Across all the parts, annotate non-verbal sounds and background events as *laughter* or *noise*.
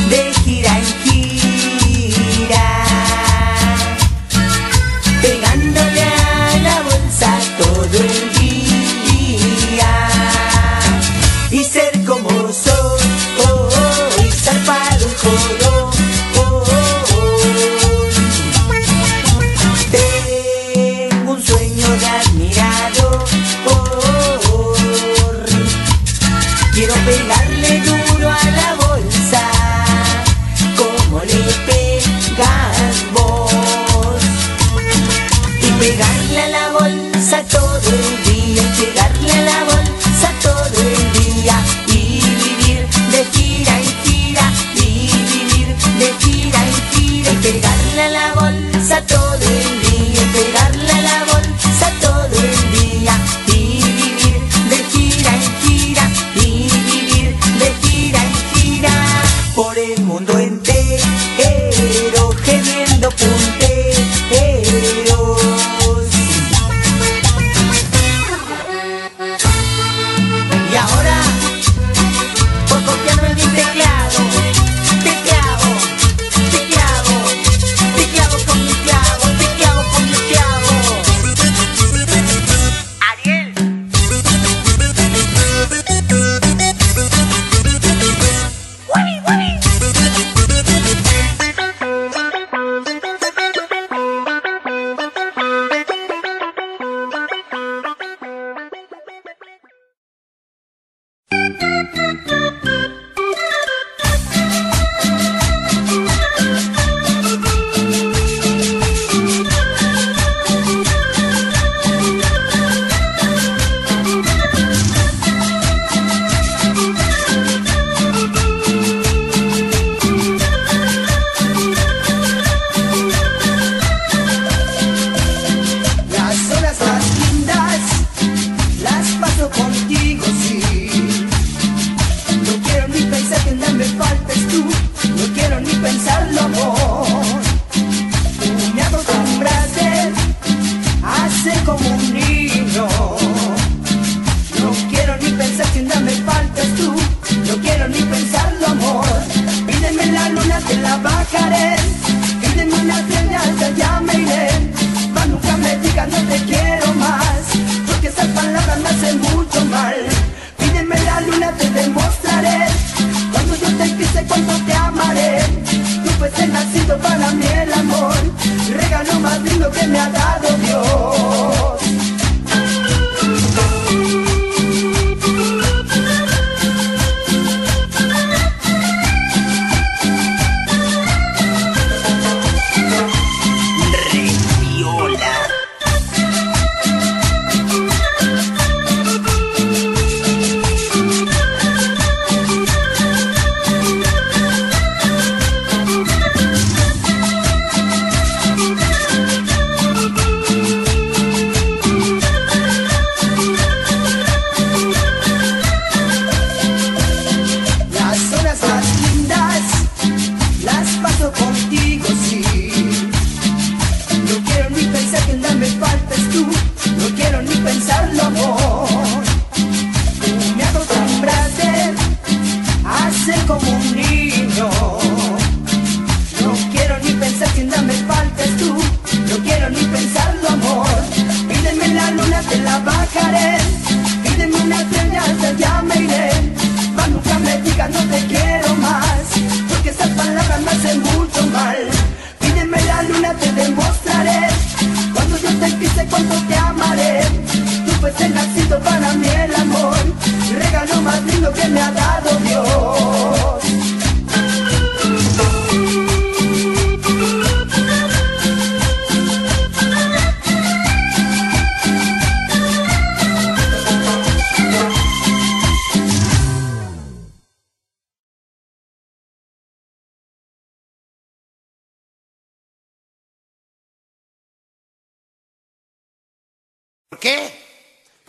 de gira en gira,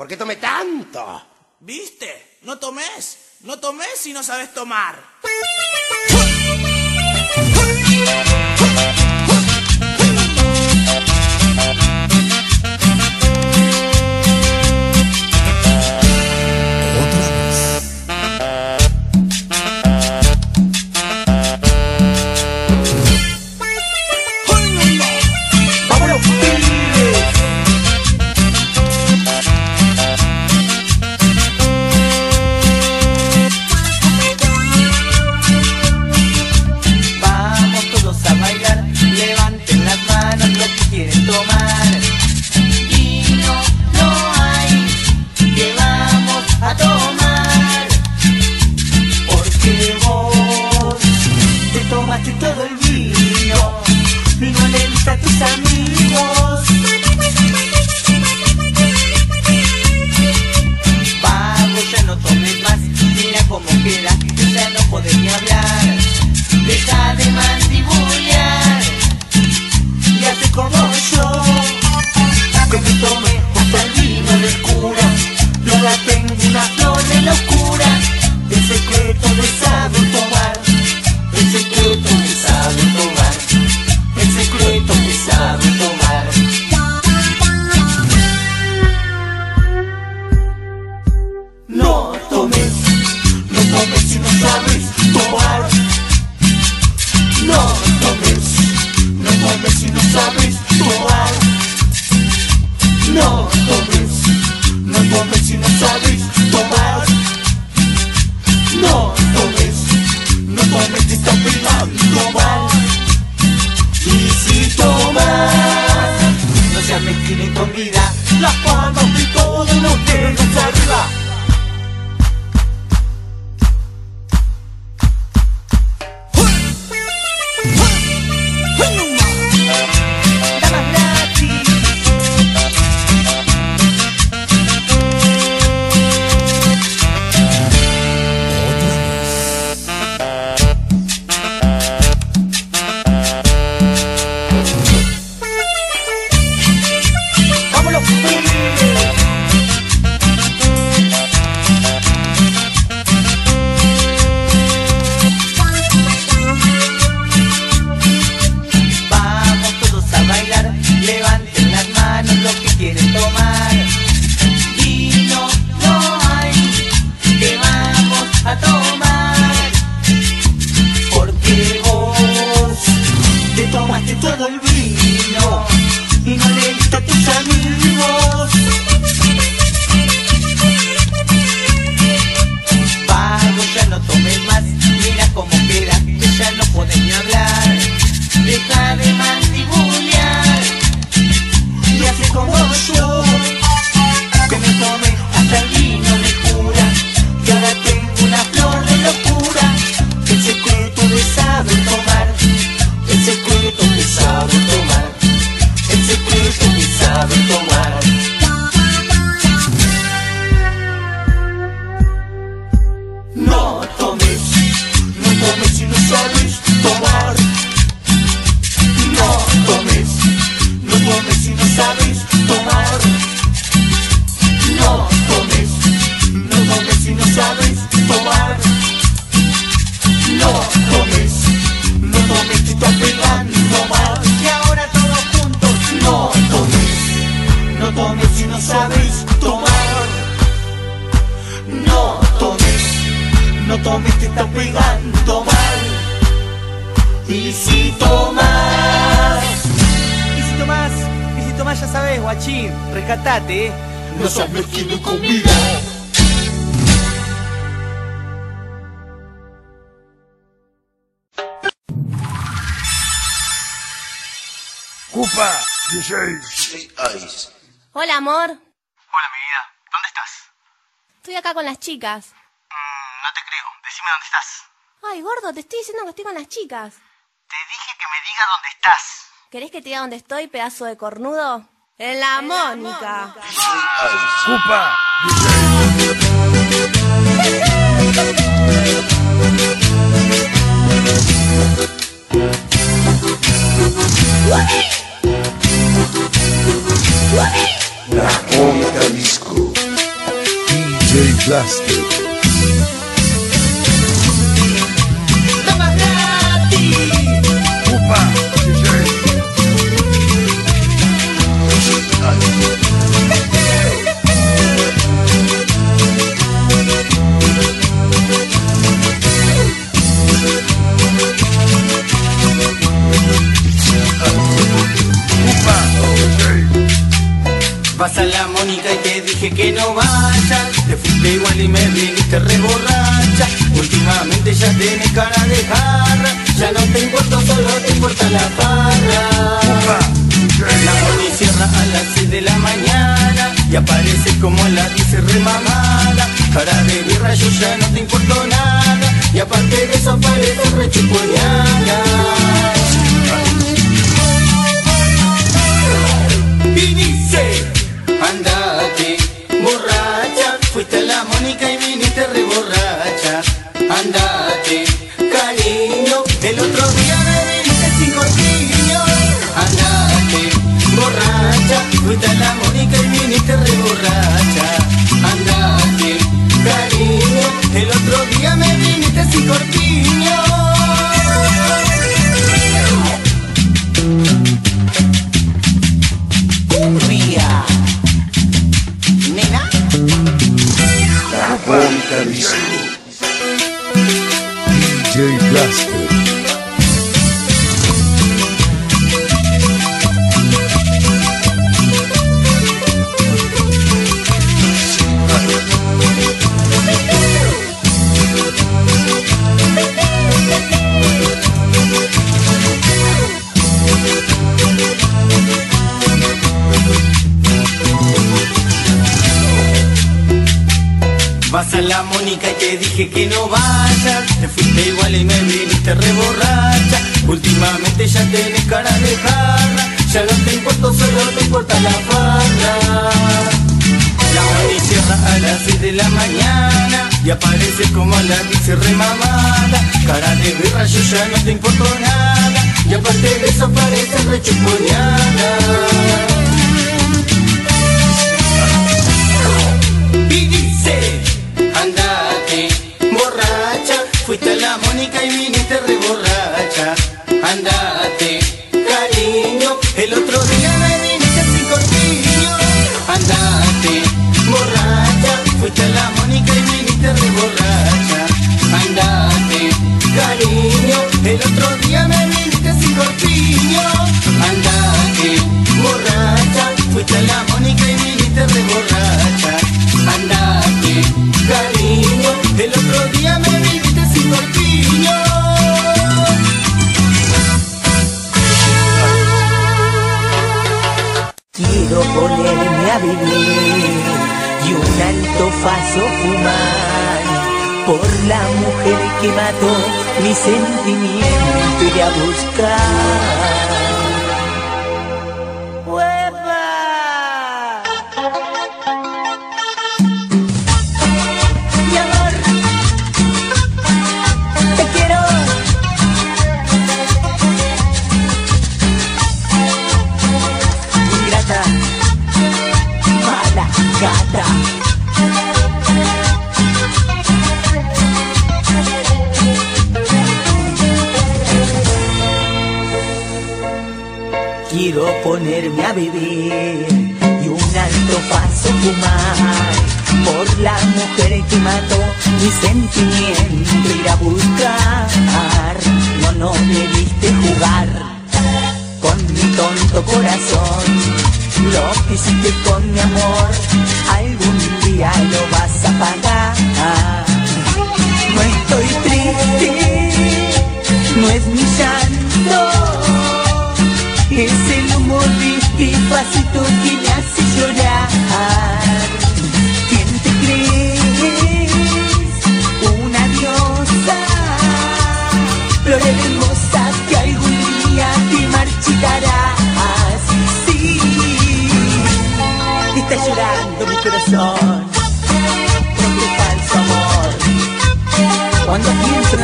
¿Por qué tomé tanto? ¿Viste? No tomes. No tomes si no sabes tomar. *laughs* Cupa, DJ. Hola, amor. Hola, mi vida. ¿Dónde estás? Estoy acá con las chicas. Mm, no te creo. Decime dónde estás. Ay, gordo, te estoy diciendo que estoy con las chicas. Te dije que me digas dónde estás. ¿Querés que te diga dónde estoy, pedazo de cornudo? En la, Mónica. Cupa, La Mónica DJ Blaster. Vas a la Mónica y te dije que no vayas Te fuiste igual y me viniste reborracha Últimamente ya tienes cara de jarra Ya no te importa, solo te importa la DJ. La Moni cierra a las 6 de la mañana Y aparece como a las 10 remamada Cara de birra yo ya no te importo nada. Y aparte de eso aparece rechuponeada Y dice, borracha, fuiste a la Mónica y viniste re borracha. Andate, cariño, el otro día me viniste sin corpiño. Que no vayas Te fuiste igual y me viniste re borracha. Últimamente ya tenés cara de jarra. Ya no te importa, solo te importa la farra. La Moni cierra a las 6 de la mañana Y aparece como a las 10 remamada Cara de birra, yo ya no te importo nada. Y aparte de eso parece rechuponeada y viniste re borracha mujer que mató mi sentimiento iré a buscar.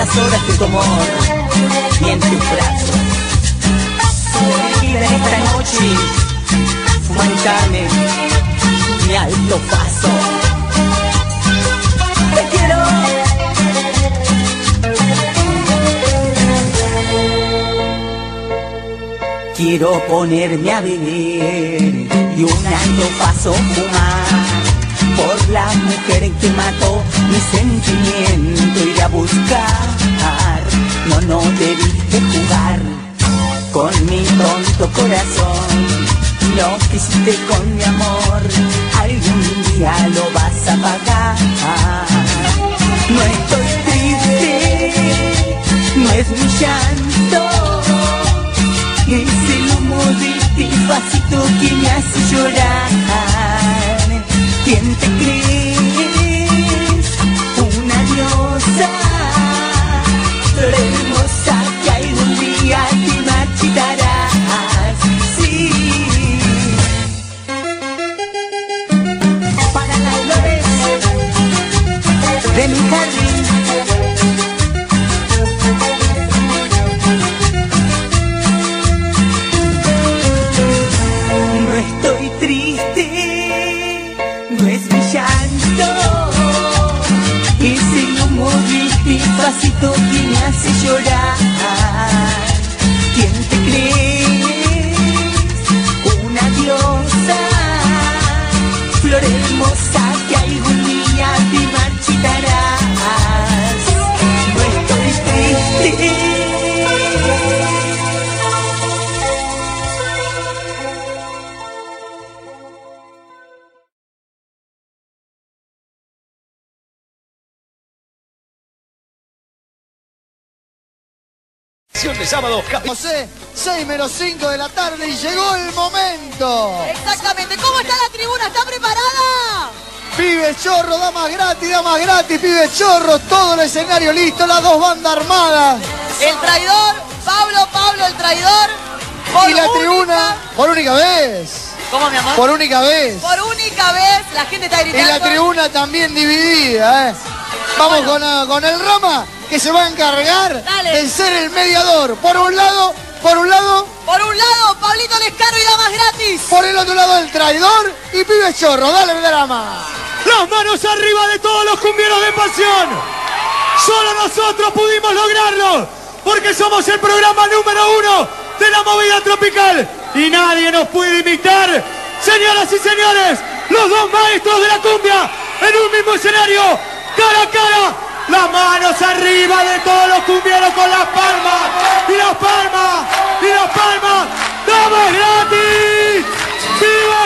las horas de tu amor y en tus brazos. Vigila esta noche, fumar carne mi alto paso. Te quiero. Quiero ponerme a vivir y un alto paso fumar por la mujer que mató mi sentimiento ir a buscar. No, no debiste jugar con mi tonto corazón. Lo que con mi amor, algún día lo vas a pagar. No estoy triste, no es mi llanto. Es el humo de este vasito que me hace llorar. ¿Quién te crees? Una diosa, hermosa vasito que me hace. De sábado. José, 6 menos 5 de la tarde y llegó el momento. Exactamente. ¿Cómo está la tribuna? ¿Está preparada? Pibe chorro, damas gratis, damas gratis, pibe chorro, todo el escenario listo, las dos bandas armadas. El traidor, Pablo, Pablo, el traidor. Por y la única- tribuna, por única vez, ¿Cómo, mi amor? por única vez. Por única vez, la gente está Y gritando. la tribuna también dividida, ¿eh? Vamos con, con el Roma, que se va a encargar Dale. de ser el mediador. Por un lado, por un lado, Por un lado, Pablito Lescano y damas gratis. por el otro lado el traidor y pibe chorro. Dale el drama. Las manos arriba de todos los cumbieros de pasión. Solo nosotros pudimos lograrlo. Porque somos el programa número uno de la movida tropical. Y nadie nos puede imitar. Señoras y señores, los dos maestros de la cumbia en un mismo escenario. Cara a cara. Las manos arriba de todos los cumbieros con las palmas. Y las palmas. Y las palmas. ¡Damos gratis! ¡Viva!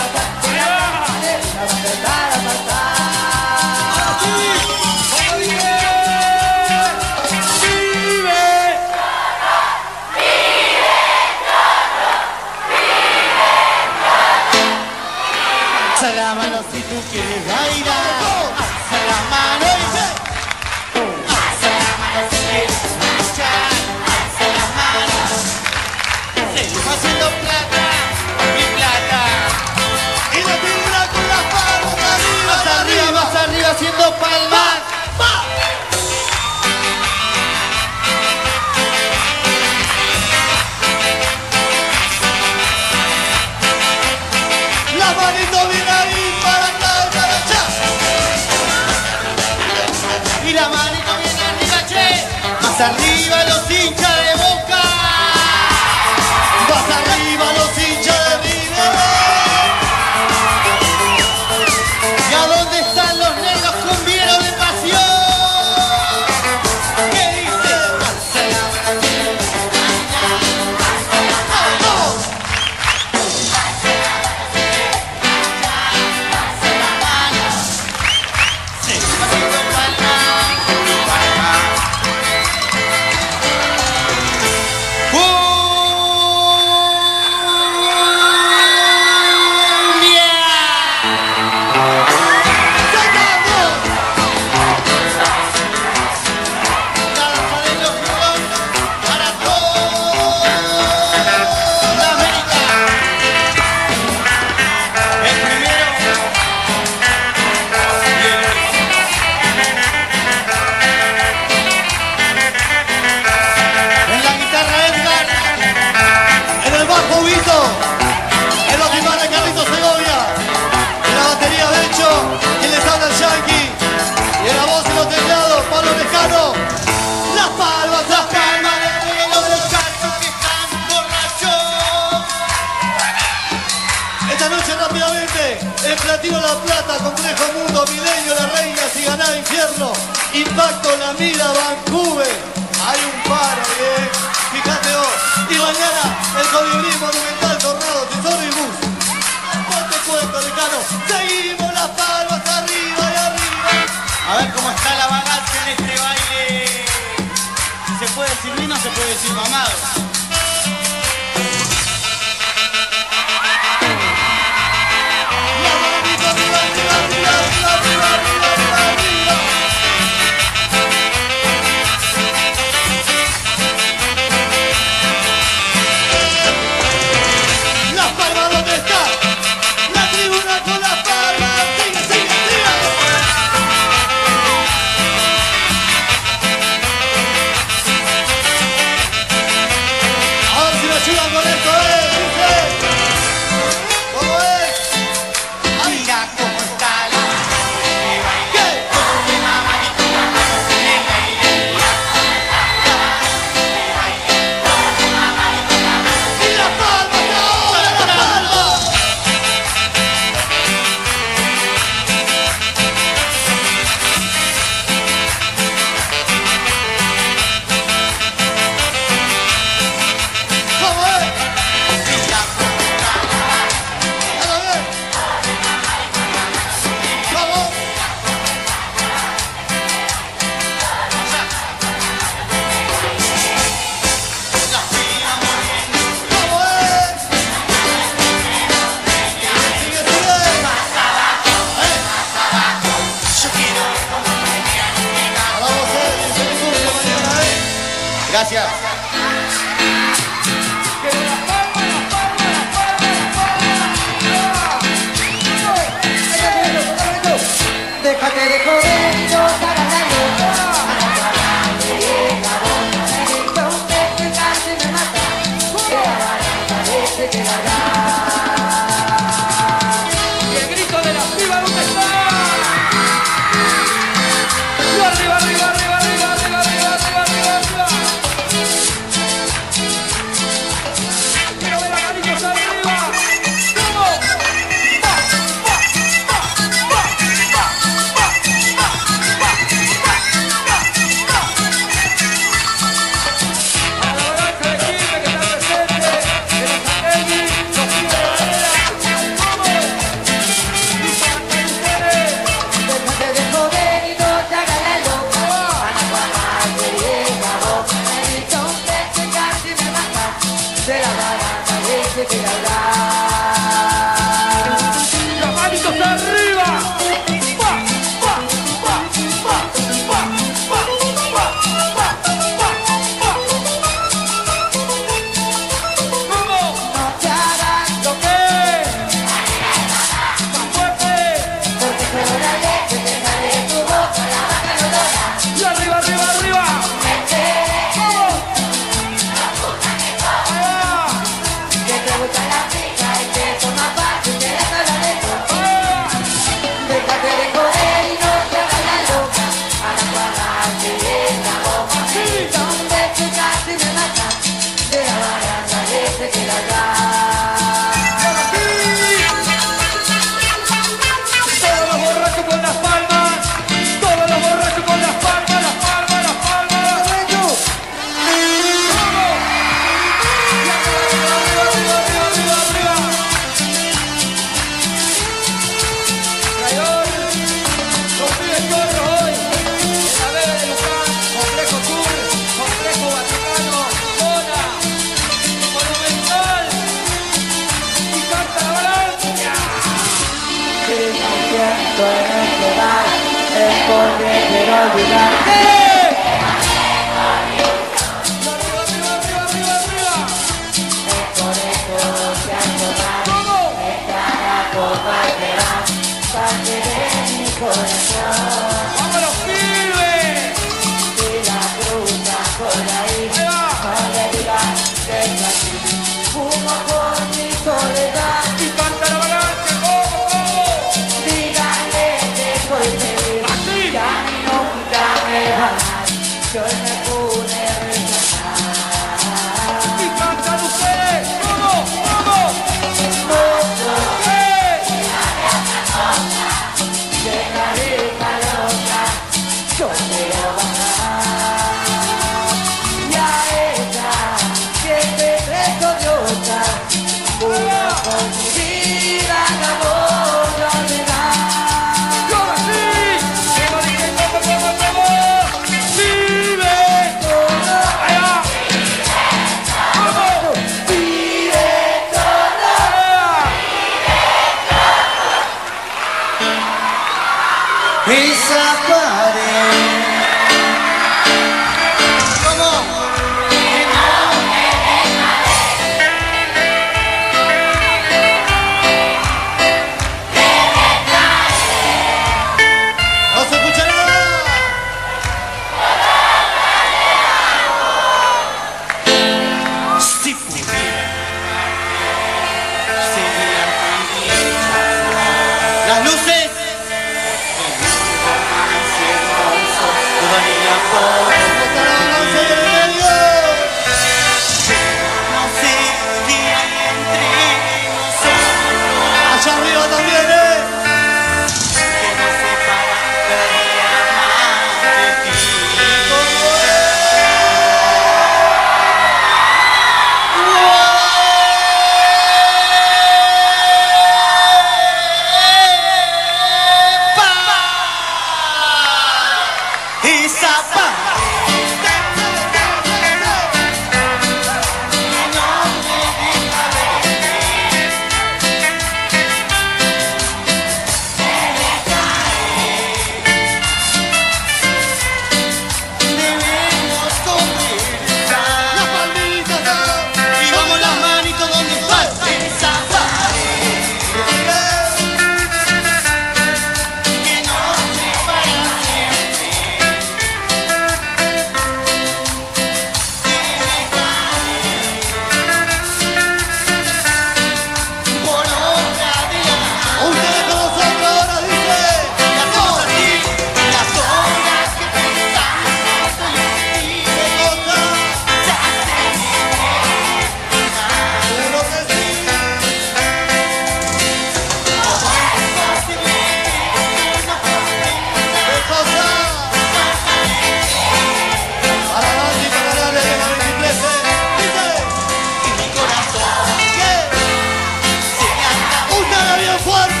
What.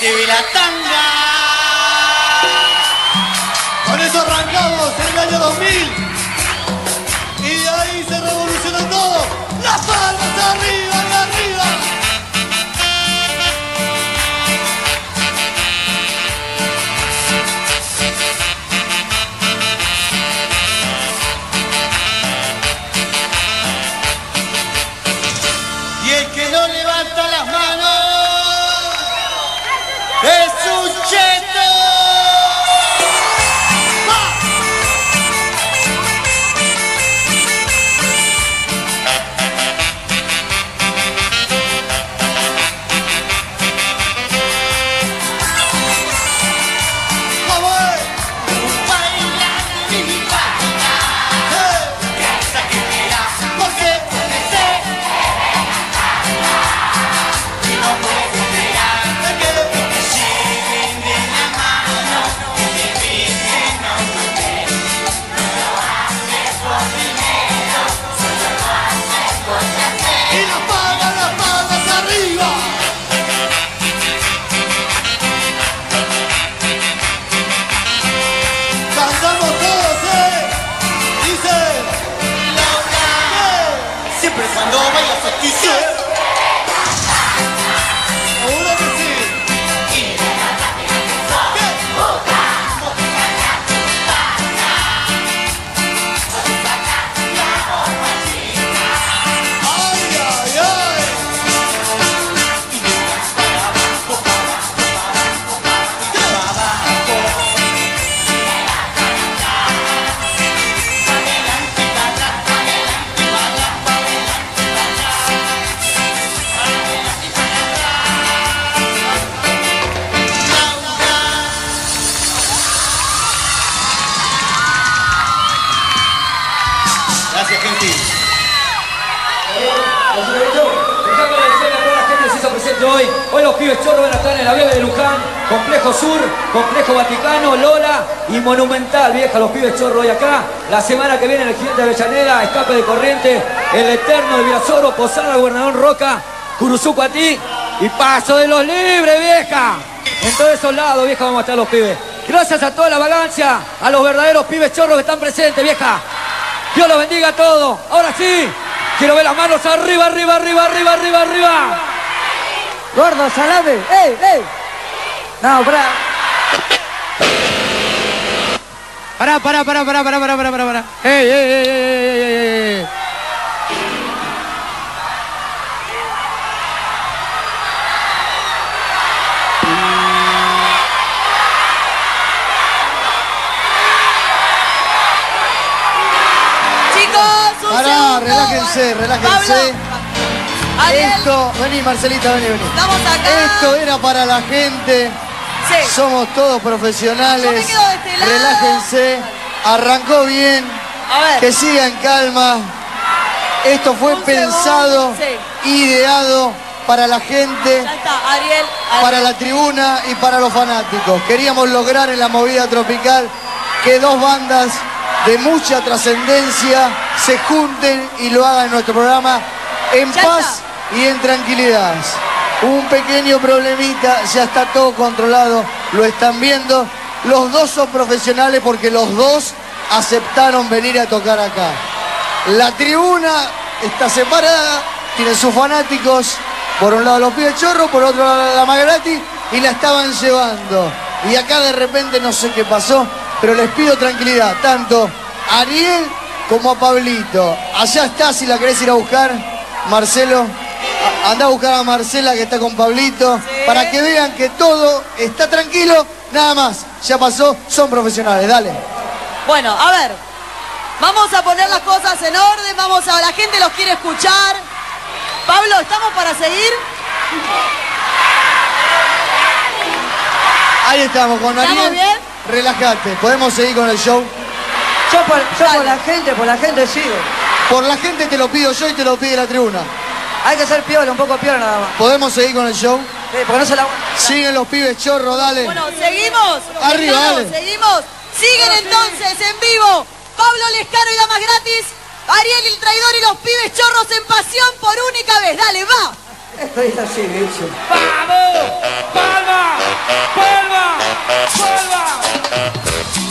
te la tanga. Con eso arrancamos en el año 2000. Vieja, los pibes chorros hoy acá. La semana que viene en el Gigante de Avellaneda, Escape de Corriente, El Eterno de Virasoro, Posada, Gobernador Roca, Curuzuco a ti y Paso de los Libres, vieja. En todos esos lados, vieja, vamos a estar los pibes. Gracias a toda la vagancia, a los verdaderos pibes chorros que están presentes, vieja. Dios los bendiga a todos. Ahora sí, quiero ver las manos arriba, arriba, arriba, arriba, arriba, arriba. Gordo, salame. ¡Ey, ey! No. Pará, pará, pará, pará, pará, pará, pará, pará, ¡Ey, ey, ey, ey, ey, ey! Chicos, un Pará, relájense, relájense. Pablo, Esto, vení Marcelita, vení, vení. Estamos acá. Esto era para la gente. Somos todos profesionales. Yo me quedo de este lado. Relájense. Arrancó bien. A ver. Que siga en calma. Esto fue Un pensado, ideado para la gente, Ya está, Ariel. Ariel. para la tribuna y para los fanáticos. Queríamos lograr en la movida tropical que dos bandas de mucha trascendencia se junten y lo hagan en nuestro programa en Ya paz y en tranquilidad. Un pequeño problemita, ya está todo controlado, lo están viendo. Los dos son profesionales porque los dos aceptaron venir a tocar acá. La tribuna está separada, tiene sus fanáticos, por un lado los pibes chorros, por otro lado la Magrati, y la estaban llevando. Y acá de repente no sé qué pasó, pero les pido tranquilidad, tanto a Ariel como a Pablito. Allá está, si la querés ir a buscar, Marcelo. Anda a buscar a Marcela que está con Pablito, para que vean que todo está tranquilo, nada más. Ya pasó, son profesionales, dale. Bueno, a ver. Vamos a poner las cosas en orden, vamos a... La gente los quiere escuchar. Pablo, ¿estamos para seguir? Ahí estamos con ¿Estamos Ariel. bien? Relájate, podemos seguir con el show. Yo por, yo por la gente, por la gente sigo. Por la gente te lo pido yo y te lo pide la tribuna. Hay que ser piola, un poco piola nada más. ¿Podemos seguir con el show? Sí, porque no se la... Siguen los pibes chorro, dale. Bueno, seguimos. Arriba, Lescano, dale. Seguimos. Siguen entonces en vivo. Pablo Lescano y Damas Gratis. Ariel el traidor y los pibes chorros en pasión por única vez. Dale, va. Esto es así, bicho. ¡Vamos! ¡Palma! ¡Palma! ¡Palma!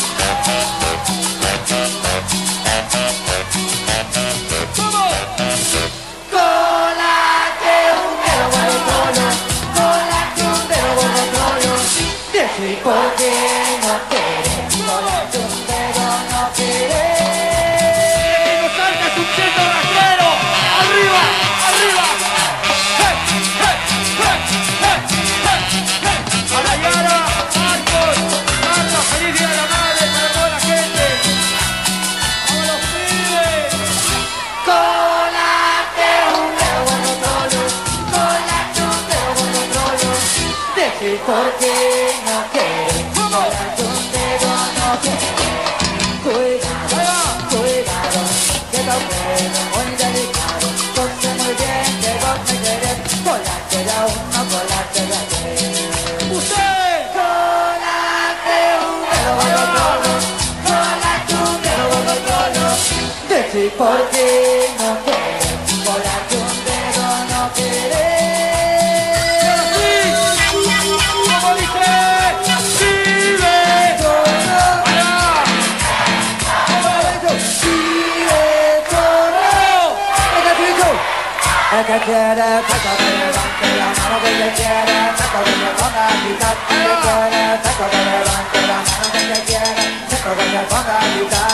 Quiere, saca que levante la mano que le quiere, saca que le ponga a gritar. Que quiere, saca que levante la mano que le quiere, saca que le ponga a gritar.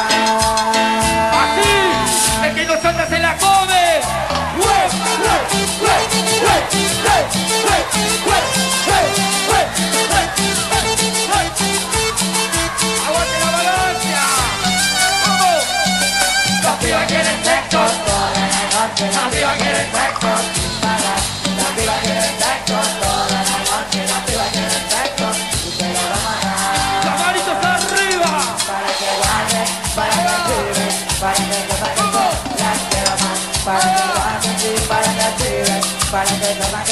¡Así! ¡El que no salta se la come! Bye.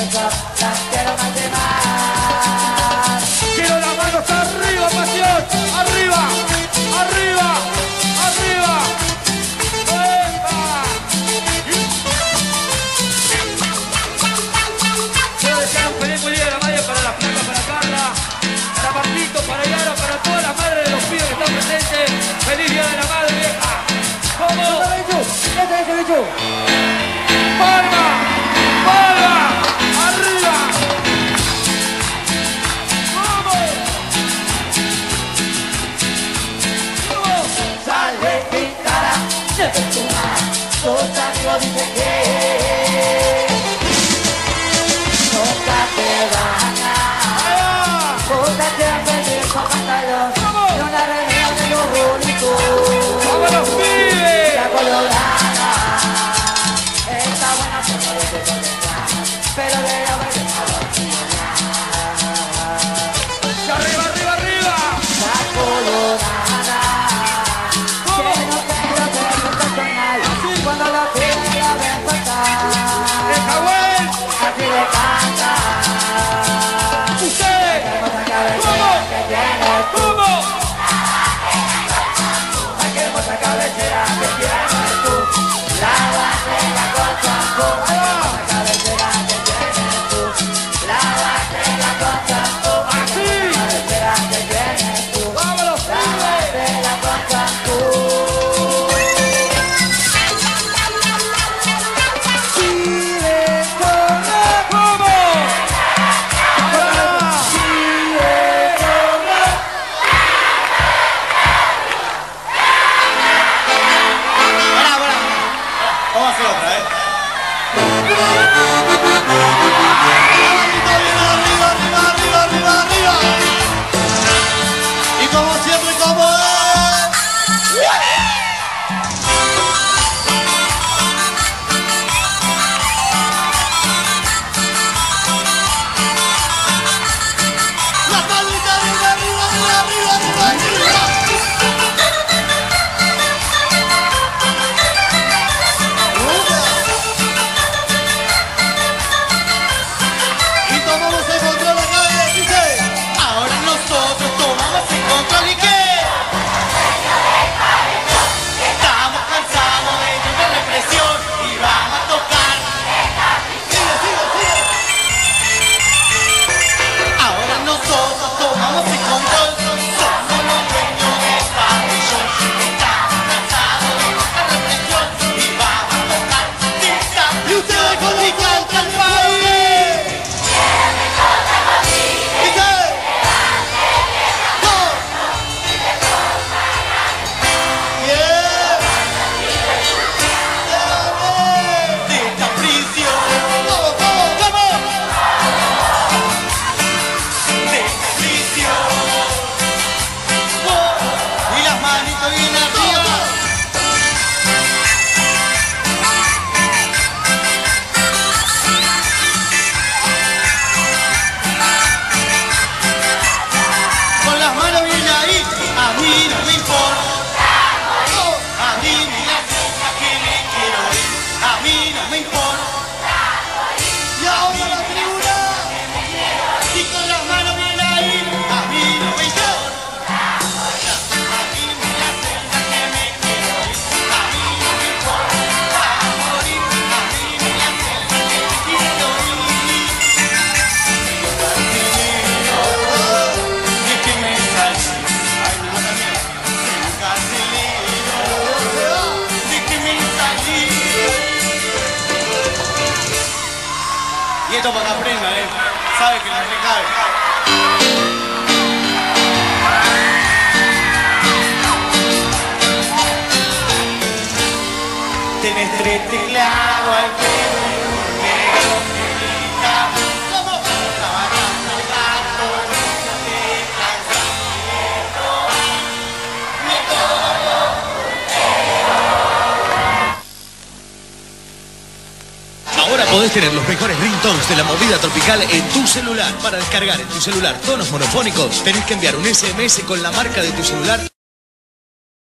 en tu celular. Para descargar en tu celular tonos monofónicos, tenés que enviar un SMS con la marca de tu celular